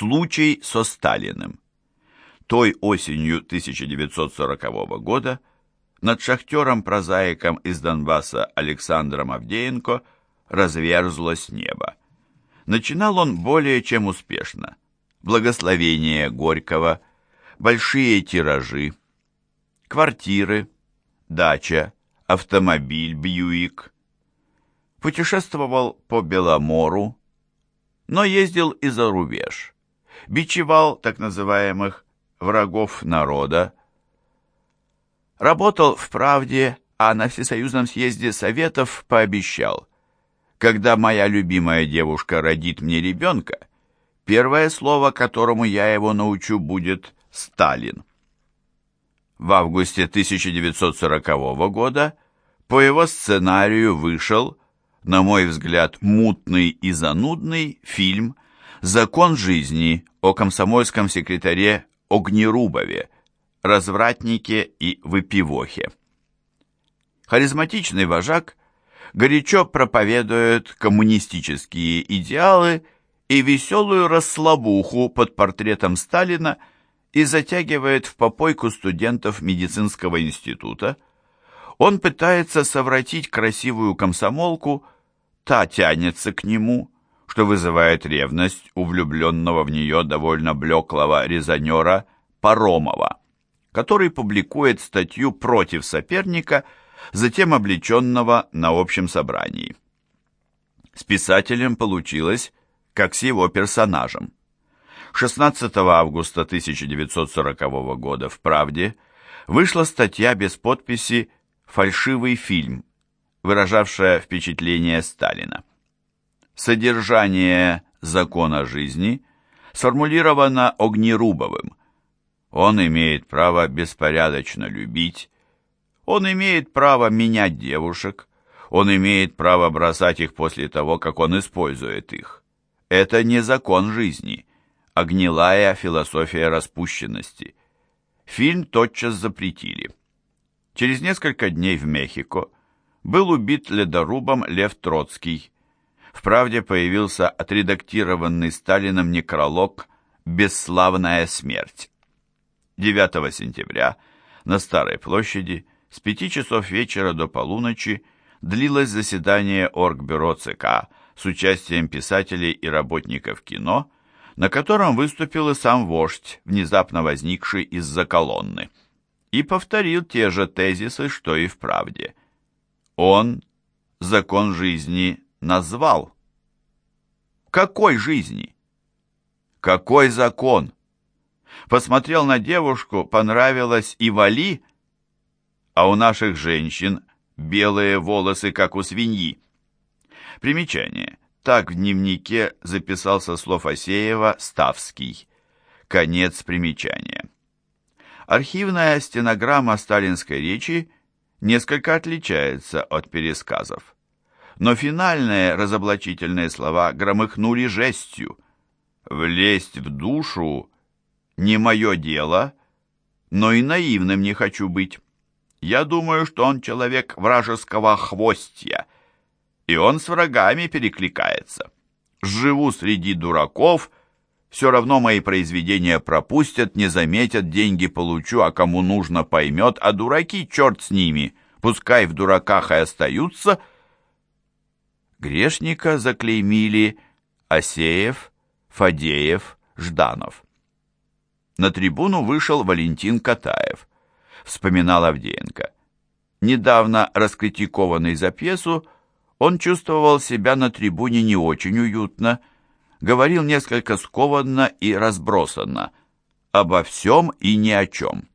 Случай со Сталиным. Той осенью 1940 года над шахтером-прозаиком из Донбасса Александром Авдеенко разверзлось небо. Начинал он более чем успешно. Благословение Горького, большие тиражи, квартиры, дача, автомобиль Бьюик. Путешествовал по Беломору, но ездил и за рубеж. Бичевал так называемых врагов народа. Работал в «Правде», а на Всесоюзном съезде Советов пообещал, когда моя любимая девушка родит мне ребенка, первое слово, которому я его научу, будет «Сталин». В августе 1940 года по его сценарию вышел, на мой взгляд, мутный и занудный фильм «Закон жизни» о комсомольском секретаре Огнерубове, развратнике и выпивохе. Харизматичный вожак горячо проповедует коммунистические идеалы и веселую расслабуху под портретом Сталина и затягивает в попойку студентов медицинского института. Он пытается совратить красивую комсомолку, та тянется к нему, что вызывает ревность у влюбленного в нее довольно блеклого резонера Паромова, который публикует статью против соперника – затем облеченного на общем собрании. С писателем получилось, как с его персонажем. 16 августа 1940 года в «Правде» вышла статья без подписи «Фальшивый фильм», выражавшая впечатление Сталина. Содержание закона жизни сформулировано Огнерубовым. Он имеет право беспорядочно любить, он имеет право менять девушек, он имеет право бросать их после того, как он использует их. Это не закон жизни, а гнилая философия распущенности. Фильм тотчас запретили. Через несколько дней в Мехико был убит ледорубом Лев Троцкий. В «Правде» появился отредактированный Сталином некролог «Бесславная смерть». 9 сентября на Старой площади с пяти часов вечера до полуночи длилось заседание Оргбюро ЦК с участием писателей и работников кино, на котором выступил и сам вождь, внезапно возникший из-за колонны, и повторил те же тезисы, что и в правде. Он закон жизни назвал. Какой жизни? Какой закон? Посмотрел на девушку, понравилось и вали, а у наших женщин белые волосы, как у свиньи. Примечание. Так в дневнике записался слов Асеева Ставский. Конец примечания. Архивная стенограмма сталинской речи несколько отличается от пересказов. Но финальные разоблачительные слова громыхнули жестью. «Влезть в душу не мое дело, но и наивным не хочу быть». Я думаю, что он человек вражеского хвостья, и он с врагами перекликается. Живу среди дураков, все равно мои произведения пропустят, не заметят, деньги получу, а кому нужно поймет, а дураки, черт с ними, пускай в дураках и остаются. Грешника заклеймили Асеев, Фадеев, Жданов. На трибуну вышел Валентин Катаев вспоминал Авдеенко. Недавно раскритикованный за пьесу, он чувствовал себя на трибуне не очень уютно, говорил несколько скованно и разбросанно, обо всем и ни о чем.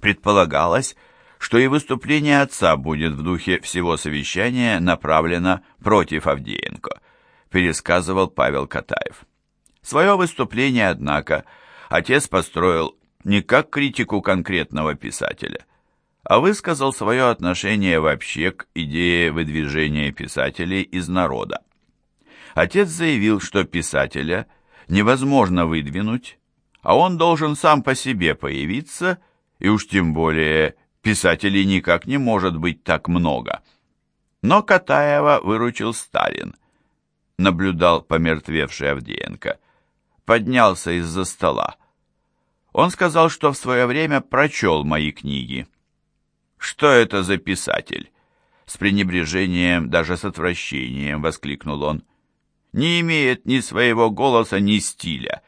Предполагалось, что и выступление отца будет в духе всего совещания направлено против Авдеенко, пересказывал Павел Катаев. Свое выступление, однако, отец построил не как критику конкретного писателя, а высказал свое отношение вообще к идее выдвижения писателей из народа. Отец заявил, что писателя невозможно выдвинуть, а он должен сам по себе появиться, и уж тем более писателей никак не может быть так много. Но Катаева выручил Сталин, наблюдал помертвевший Авдеенко. поднялся из-за стола. Он сказал, что в свое время прочел мои книги. «Что это за писатель?» С пренебрежением, даже с отвращением, воскликнул он. «Не имеет ни своего голоса, ни стиля.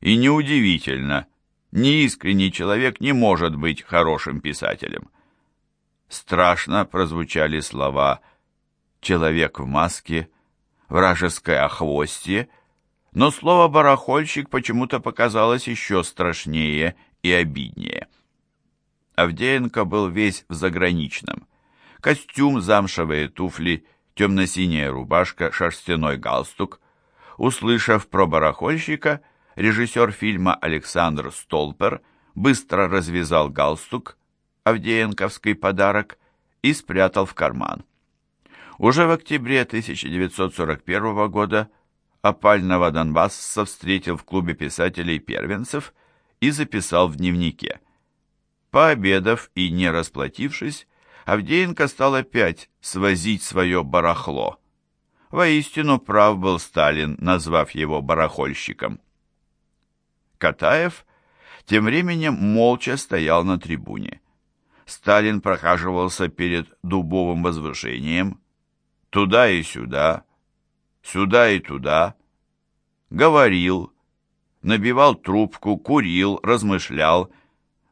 И неудивительно, неискренний человек не может быть хорошим писателем». Страшно прозвучали слова «человек в маске», «вражеское охвостье», но слово «барахольщик» почему-то показалось еще страшнее и обиднее. Авдеенко был весь в заграничном. Костюм, замшевые туфли, темно-синяя рубашка, шерстяной галстук. Услышав про барахольщика, режиссер фильма Александр Столпер быстро развязал галстук, Авдеенковский подарок, и спрятал в карман. Уже в октябре 1941 года опального Донбасса встретил в клубе писателей-первенцев и записал в дневнике. Пообедав и не расплатившись, Авдеенко стал опять свозить свое барахло. Воистину прав был Сталин, назвав его барахольщиком. Катаев тем временем молча стоял на трибуне. Сталин прохаживался перед дубовым возвышением, туда и сюда, сюда и туда, говорил, набивал трубку, курил, размышлял,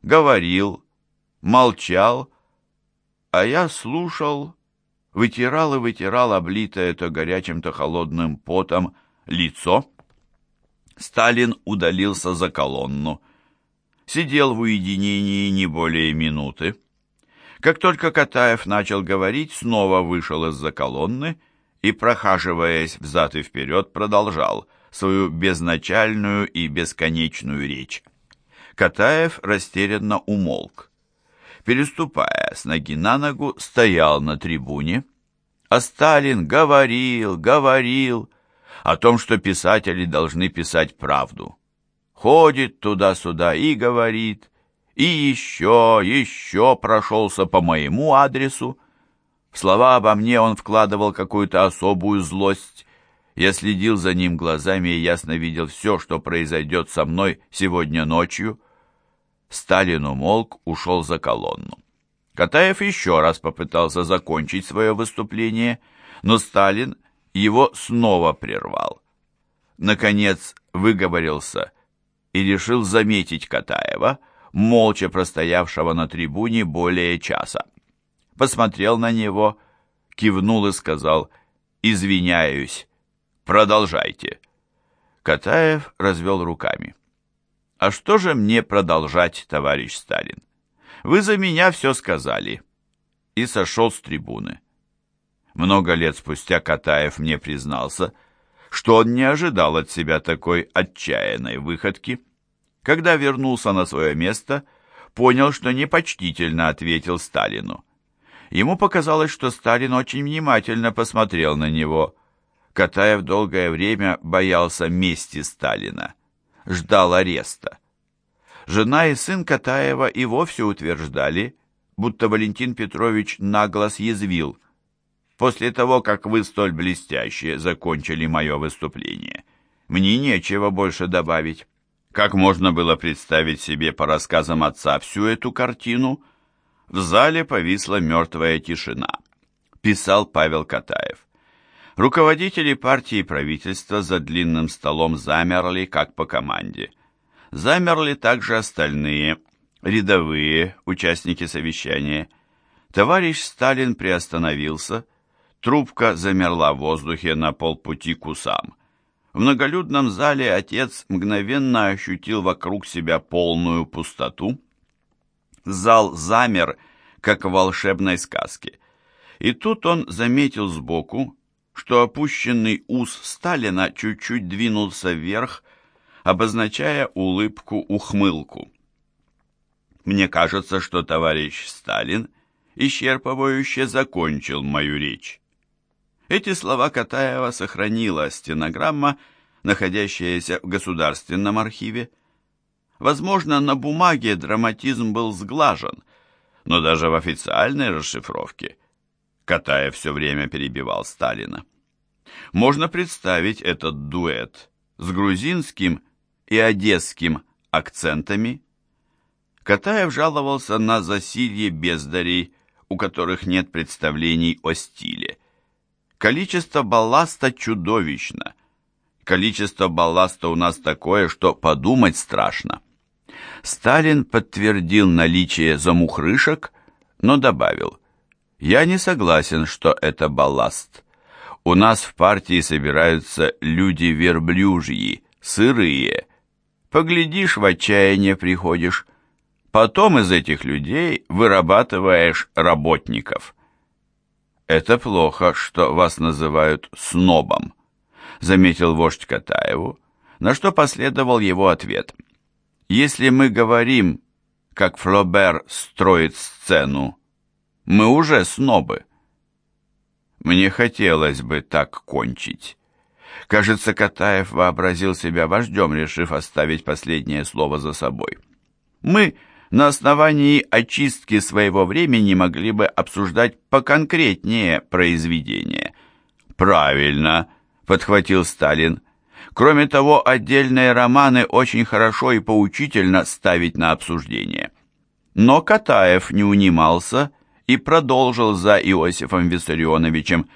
говорил, молчал, а я слушал, вытирал и вытирал облитое то горячим, то холодным потом лицо. Сталин удалился за колонну. Сидел в уединении не более минуты. Как только Катаев начал говорить, снова вышел из-за колонны и, прохаживаясь взад и вперед, продолжал свою безначальную и бесконечную речь. Катаев растерянно умолк. Переступая с ноги на ногу, стоял на трибуне, а Сталин говорил, говорил о том, что писатели должны писать правду. Ходит туда-сюда и говорит, и еще, еще прошелся по моему адресу. В слова обо мне он вкладывал какую-то особую злость. Я следил за ним глазами и ясно видел все, что произойдет со мной сегодня ночью. Сталин умолк, ушел за колонну. Катаев еще раз попытался закончить свое выступление, но Сталин его снова прервал. Наконец выговорился и решил заметить Катаева — молча простоявшего на трибуне более часа. Посмотрел на него, кивнул и сказал «Извиняюсь, продолжайте». Катаев развел руками. «А что же мне продолжать, товарищ Сталин? Вы за меня все сказали». И сошел с трибуны. Много лет спустя Катаев мне признался, что он не ожидал от себя такой отчаянной выходки, когда вернулся на свое место, понял, что непочтительно ответил Сталину. Ему показалось, что Сталин очень внимательно посмотрел на него. Катаев долгое время боялся мести Сталина, ждал ареста. Жена и сын Катаева и вовсе утверждали, будто Валентин Петрович нагло съязвил. После того, как вы столь блестяще закончили мое выступление, мне нечего больше добавить. Как можно было представить себе по рассказам отца всю эту картину? В зале повисла мертвая тишина. Писал Павел Катаев. Руководители партии и правительства за длинным столом замерли, как по команде. Замерли также остальные, рядовые, участники совещания. Товарищ Сталин приостановился, трубка замерла в воздухе на полпути к усам. В многолюдном зале отец мгновенно ощутил вокруг себя полную пустоту. Зал замер, как в волшебной сказке. И тут он заметил сбоку, что опущенный ус Сталина чуть-чуть двинулся вверх, обозначая улыбку-ухмылку. Мне кажется, что товарищ Сталин исчерпывающе закончил мою речь. Эти слова Катаева сохранила стенограмма, находящаяся в Государственном архиве. Возможно, на бумаге драматизм был сглажен, но даже в официальной расшифровке Катаев все время перебивал Сталина. Можно представить этот дуэт с грузинским и одесским акцентами. Катаев жаловался на засилье бездарей, у которых нет представлений о стиле. Количество балласта чудовищно. Количество балласта у нас такое, что подумать страшно. Сталин подтвердил наличие замухрышек, но добавил, «Я не согласен, что это балласт. У нас в партии собираются люди верблюжьи, сырые. Поглядишь, в отчаяние приходишь. Потом из этих людей вырабатываешь работников». «Это плохо, что вас называют снобом», — заметил вождь Катаеву, на что последовал его ответ — если мы говорим, как Флобер строит сцену, мы уже снобы. Мне хотелось бы так кончить. Кажется, Катаев вообразил себя вождем, решив оставить последнее слово за собой. Мы на основании очистки своего времени могли бы обсуждать поконкретнее произведения. «Правильно», — подхватил Сталин, Кроме того, отдельные романы очень хорошо и поучительно ставить на обсуждение. Но Катаев не унимался и продолжил за Иосифом Виссарионовичем.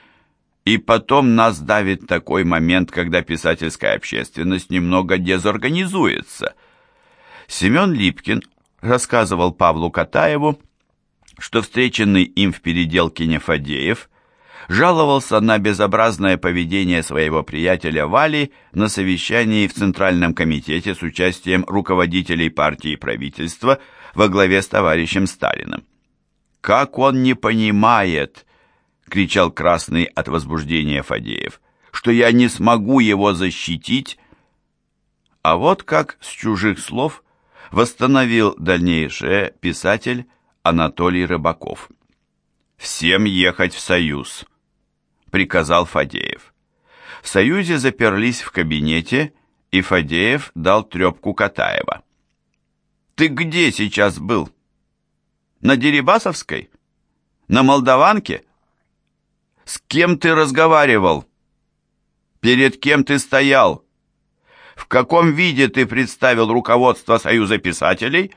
И потом нас давит такой момент, когда писательская общественность немного дезорганизуется. Семен Липкин рассказывал Павлу Катаеву, что встреченный им в переделке Нефадеев жаловался на безобразное поведение своего приятеля Вали на совещании в Центральном комитете с участием руководителей партии и правительства во главе с товарищем Сталиным. «Как он не понимает!» — кричал красный от возбуждения Фадеев, «что я не смогу его защитить!» А вот как с чужих слов восстановил дальнейшее писатель Анатолий Рыбаков. «Всем ехать в Союз!» приказал Фадеев. В Союзе заперлись в кабинете, и Фадеев дал трепку Катаева. «Ты где сейчас был? На Дерибасовской? На Молдаванке? С кем ты разговаривал? Перед кем ты стоял? В каком виде ты представил руководство Союза писателей?»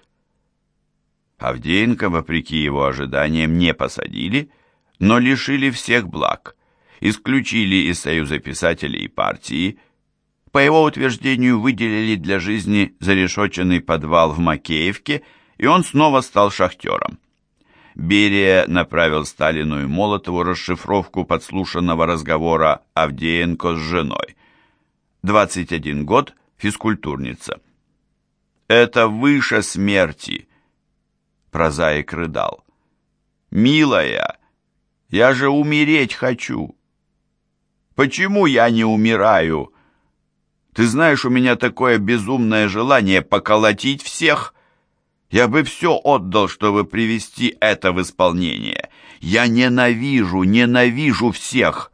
Авдеенко, вопреки его ожиданиям, не посадили, но лишили всех благ исключили из Союза писателей и партии, по его утверждению выделили для жизни зарешоченный подвал в Макеевке, и он снова стал шахтером. Берия направил Сталину и Молотову расшифровку подслушанного разговора Авдеенко с женой. 21 год, физкультурница. «Это выше смерти», — прозаик рыдал. «Милая, я же умереть хочу. Почему я не умираю? Ты знаешь, у меня такое безумное желание поколотить всех. Я бы все отдал, чтобы привести это в исполнение. Я ненавижу, ненавижу всех.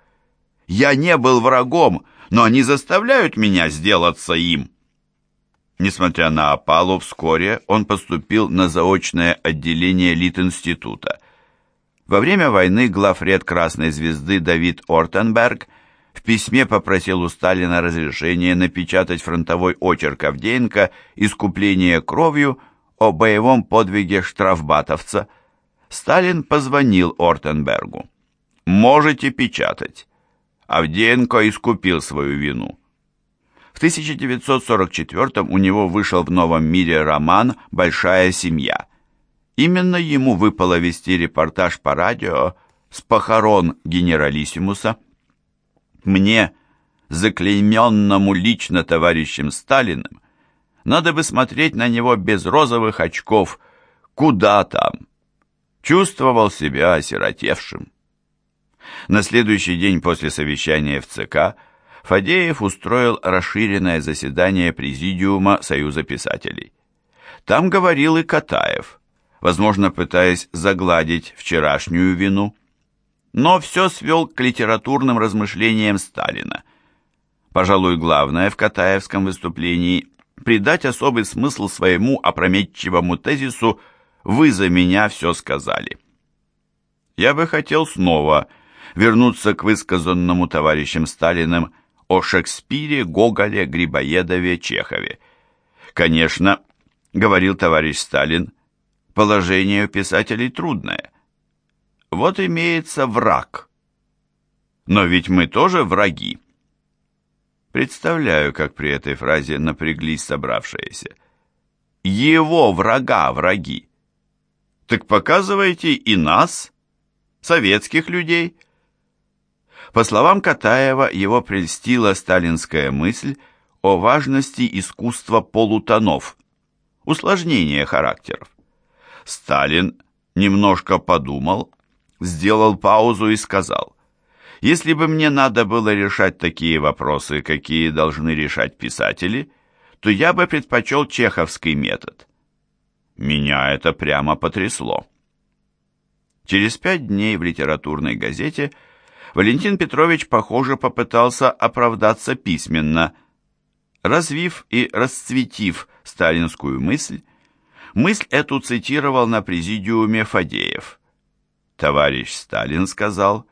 Я не был врагом, но они заставляют меня сделаться им. Несмотря на опалу, вскоре он поступил на заочное отделение Литинститута. Во время войны главред Красной Звезды Давид Ортенберг – в письме попросил у Сталина разрешения напечатать фронтовой очерк Авдеенко «Искупление кровью» о боевом подвиге штрафбатовца. Сталин позвонил Ортенбергу. «Можете печатать». Авдеенко искупил свою вину. В 1944 у него вышел в «Новом мире» роман «Большая семья». Именно ему выпало вести репортаж по радио с похорон генералиссимуса – мне, заклейменному лично товарищем Сталиным, надо бы смотреть на него без розовых очков. Куда там? Чувствовал себя осиротевшим. На следующий день после совещания в ЦК Фадеев устроил расширенное заседание Президиума Союза писателей. Там говорил и Катаев, возможно, пытаясь загладить вчерашнюю вину но все свел к литературным размышлениям Сталина. Пожалуй, главное в Катаевском выступлении – придать особый смысл своему опрометчивому тезису «Вы за меня все сказали». Я бы хотел снова вернуться к высказанному товарищем Сталиным о Шекспире, Гоголе, Грибоедове, Чехове. Конечно, говорил товарищ Сталин, положение у писателей трудное. Вот имеется враг. Но ведь мы тоже враги. Представляю, как при этой фразе напряглись собравшиеся. Его врага враги. Так показывайте и нас, советских людей. По словам Катаева, его прельстила сталинская мысль о важности искусства полутонов, усложнения характеров. Сталин немножко подумал, сделал паузу и сказал, «Если бы мне надо было решать такие вопросы, какие должны решать писатели, то я бы предпочел чеховский метод». Меня это прямо потрясло. Через пять дней в литературной газете Валентин Петрович, похоже, попытался оправдаться письменно. Развив и расцветив сталинскую мысль, мысль эту цитировал на президиуме Фадеев. Товарищ Сталин сказал,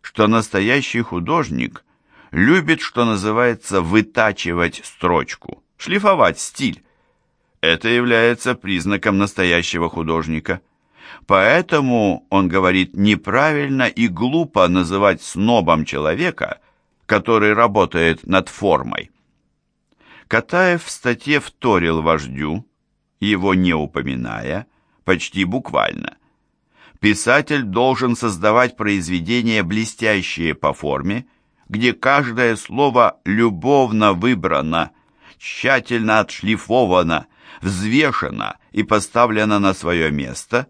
что настоящий художник любит, что называется, вытачивать строчку, шлифовать стиль. Это является признаком настоящего художника. Поэтому, он говорит, неправильно и глупо называть снобом человека, который работает над формой. Катаев в статье вторил вождю, его не упоминая, почти буквально. Писатель должен создавать произведения, блестящие по форме, где каждое слово любовно выбрано, тщательно отшлифовано, взвешено и поставлено на свое место,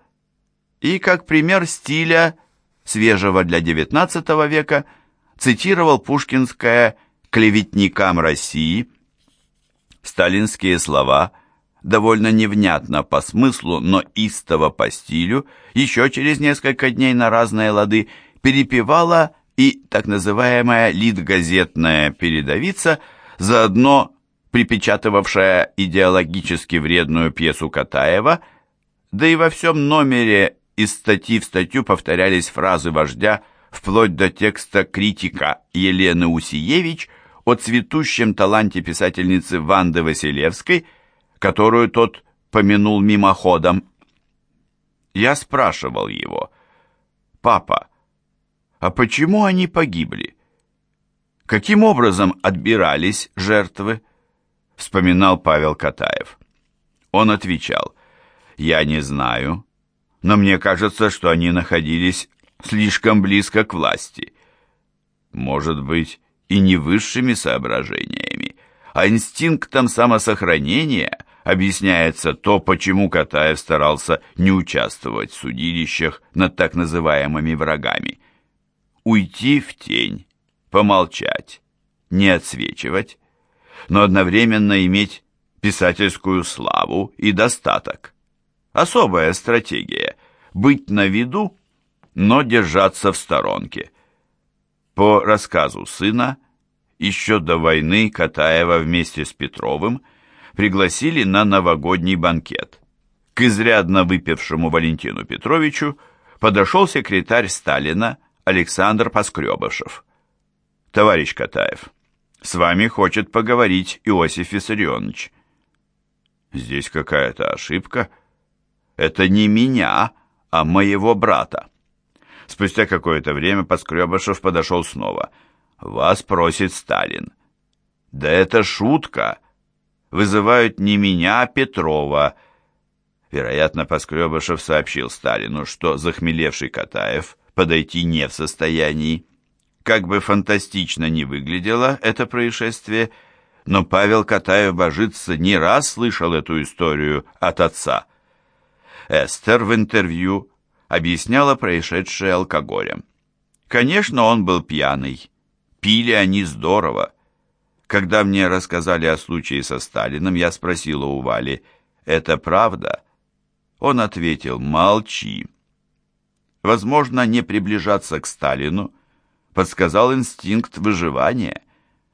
и как пример стиля, свежего для XIX века, цитировал пушкинское «клеветникам России». Сталинские слова довольно невнятно по смыслу, но истово по стилю, еще через несколько дней на разные лады перепевала и так называемая литгазетная передовица, заодно припечатывавшая идеологически вредную пьесу Катаева, да и во всем номере из статьи в статью повторялись фразы вождя вплоть до текста критика Елены Усиевич о цветущем таланте писательницы Ванды Василевской, которую тот помянул мимоходом. Я спрашивал его, «Папа, а почему они погибли? Каким образом отбирались жертвы?» вспоминал Павел Катаев. Он отвечал, «Я не знаю, но мне кажется, что они находились слишком близко к власти. Может быть, и не высшими соображениями, а инстинктом самосохранения объясняется то, почему Катаев старался не участвовать в судилищах над так называемыми врагами. Уйти в тень, помолчать, не отсвечивать, но одновременно иметь писательскую славу и достаток. Особая стратегия – быть на виду, но держаться в сторонке. По рассказу сына, еще до войны Катаева вместе с Петровым пригласили на новогодний банкет. К изрядно выпившему Валентину Петровичу подошел секретарь Сталина Александр Поскребышев. «Товарищ Катаев, с вами хочет поговорить Иосиф Виссарионович. Здесь какая-то ошибка. Это не меня, а моего брата. Спустя какое-то время Поскребышев подошел снова. Вас просит Сталин. Да это шутка. Вызывают не меня, а Петрова. Вероятно, Поскребышев сообщил Сталину, что захмелевший Катаев подойти не в состоянии. Как бы фантастично ни выглядело это происшествие, но Павел Катаев-Божица не раз слышал эту историю от отца. Эстер в интервью объясняла происшедшее алкоголем. Конечно, он был пьяный. Пили они здорово. Когда мне рассказали о случае со Сталиным, я спросила у Вали, «Это правда?» Он ответил, «Молчи». Возможно, не приближаться к Сталину – подсказал инстинкт выживания.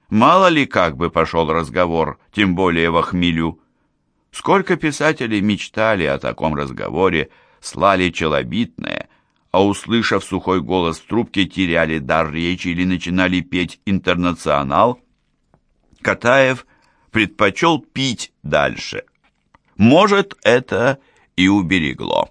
Мало ли как бы пошел разговор, тем более в хмелю. Сколько писателей мечтали о таком разговоре, слали челобитное, а услышав сухой голос в трубке, теряли дар речи или начинали петь «Интернационал». Катаев предпочел пить дальше. Может, это и уберегло.